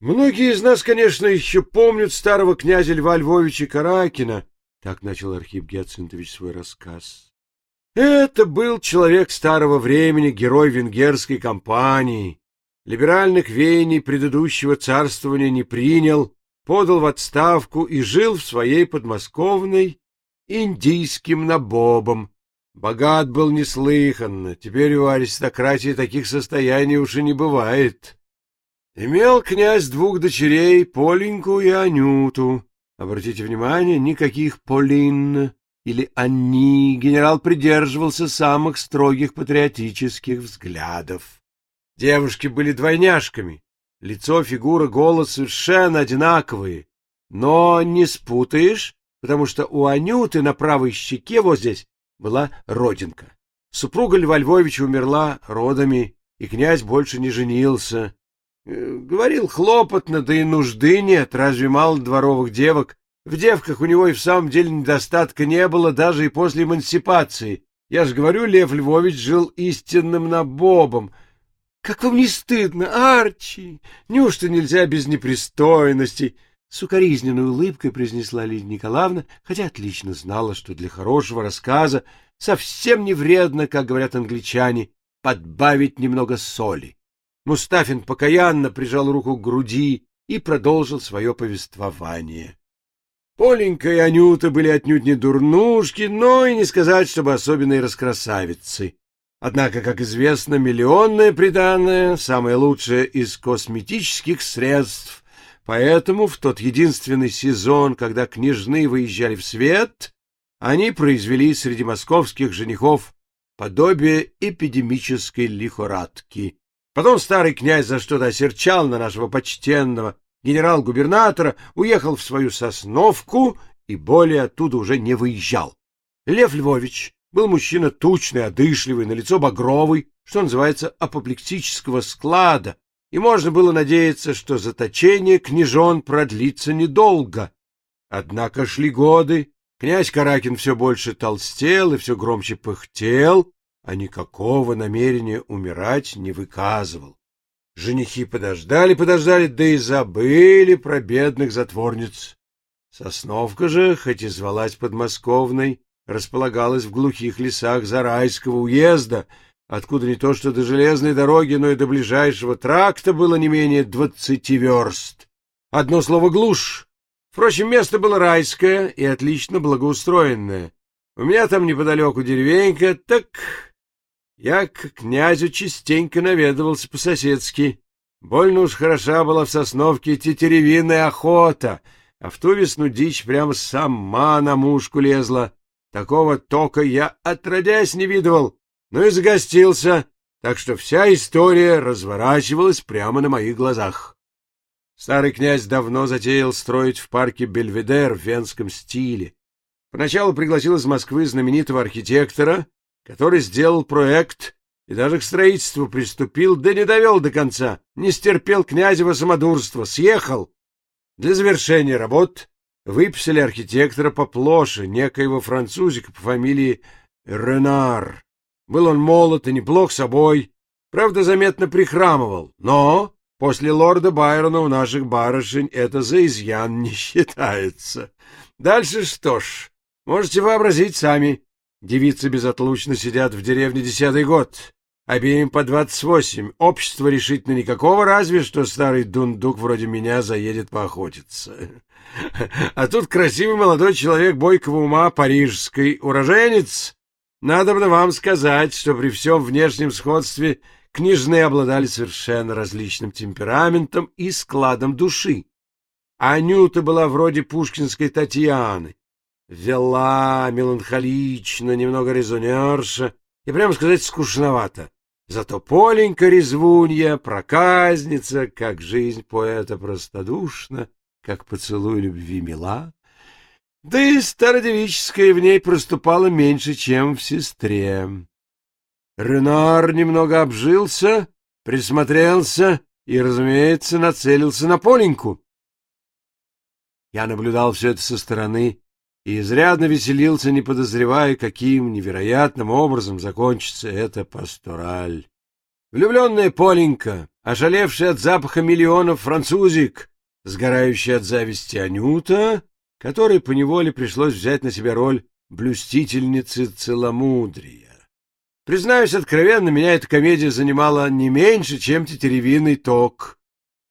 Многие из нас, конечно, еще помнят старого князя Льва Львовича Каракина, так начал Архип Геоцинтович свой рассказ. Это был человек старого времени, герой венгерской кампании. Либеральных веяний предыдущего царствования не принял, подал в отставку и жил в своей подмосковной индийским набобом. Богат был неслыханно, теперь у аристократии таких состояний уж и не бывает. Имел князь двух дочерей, Поленьку и Анюту. Обратите внимание, никаких Полин или Анни генерал придерживался самых строгих патриотических взглядов. Девушки были двойняшками. Лицо, фигура, голос совершенно одинаковые. Но не спутаешь, потому что у Анюты на правой щеке вот здесь была родинка. Супруга Льва Львовича умерла родами, и князь больше не женился. Э, говорил хлопотно, да и нужды нет, разве мало дворовых девок? В девках у него и в самом деле недостатка не было даже и после эмансипации. Я же говорю, Лев Львович жил истинным набобом. Как вам не стыдно, Арчи? Неужто нельзя без непристойностей? С укоризненной улыбкой произнесла Лидия Николаевна, хотя отлично знала, что для хорошего рассказа совсем не вредно, как говорят англичане, подбавить немного соли. Мустафин покаянно прижал руку к груди и продолжил свое повествование. Поленька и Анюта были отнюдь не дурнушки, но и не сказать, чтобы особенные раскрасавицы. Однако, как известно, миллионное приданное — самое лучшее из косметических средств, поэтому в тот единственный сезон, когда княжны выезжали в свет, они произвели среди московских женихов подобие эпидемической лихорадки. Потом старый князь за что-то осерчал на нашего почтенного генерал-губернатора, уехал в свою Сосновку и более оттуда уже не выезжал. Лев Львович был мужчина тучный, одышливый, на лицо багровый, что называется, апоплексического склада, и можно было надеяться, что заточение княжон продлится недолго. Однако шли годы, князь Каракин все больше толстел и все громче пыхтел, а никакого намерения умирать не выказывал. Женихи подождали, подождали, да и забыли про бедных затворниц. Сосновка же, хоть и звалась подмосковной, располагалась в глухих лесах Зарайского уезда, откуда не то что до железной дороги, но и до ближайшего тракта было не менее двадцати верст. Одно слово — глушь. Впрочем, место было райское и отлично благоустроенное. У меня там неподалеку деревенька, так я к князю частенько наведывался по-соседски. Больно уж хороша была в Сосновке тетеревиная охота, а в ту весну дичь прямо сама на мушку лезла. Такого тока я отродясь не видывал, но и загостился, так что вся история разворачивалась прямо на моих глазах. Старый князь давно затеял строить в парке Бельведер в венском стиле. Поначалу пригласил из Москвы знаменитого архитектора, который сделал проект и даже к строительству приступил, да не довел до конца, не стерпел князева самодурства, съехал. Для завершения работ выписали архитектора по плоше, некоего французика по фамилии Ренар. Был он молод и неплох собой, правда, заметно прихрамывал, но после лорда Байрона у наших барышень это за изъян не считается. Дальше что ж, можете вообразить сами. Девицы безотлучно сидят в деревне десятый год. Обеим по двадцать восемь. Общество решительно никакого, разве что старый дундук вроде меня заедет поохотиться. А тут красивый молодой человек бойкого ума, парижской, уроженец. Надо бы вам сказать, что при всем внешнем сходстве княжны обладали совершенно различным темпераментом и складом души. Анюта была вроде пушкинской Татьяны, вела меланхолично, немного резонерша и, прямо сказать, скучновато. Зато Поленька резвунья, проказница, как жизнь поэта простодушна, как поцелуй любви мила. Да и стародевическое в ней проступало меньше, чем в сестре. Ренар немного обжился, присмотрелся и, разумеется, нацелился на Поленьку. Я наблюдал все это со стороны и изрядно веселился, не подозревая, каким невероятным образом закончится эта пастораль. Влюбленная Поленька, ожалевший от запаха миллионов французик, сгорающий от зависти Анюта, которой поневоле пришлось взять на себя роль блюстительницы целомудрия. Признаюсь откровенно, меня эта комедия занимала не меньше, чем тетеревиный ток.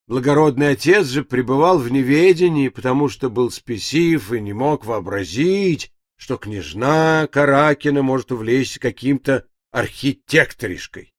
Благородный отец же пребывал в неведении, потому что был спесив и не мог вообразить, что княжна Каракина может увлечься каким-то архитекторишкой.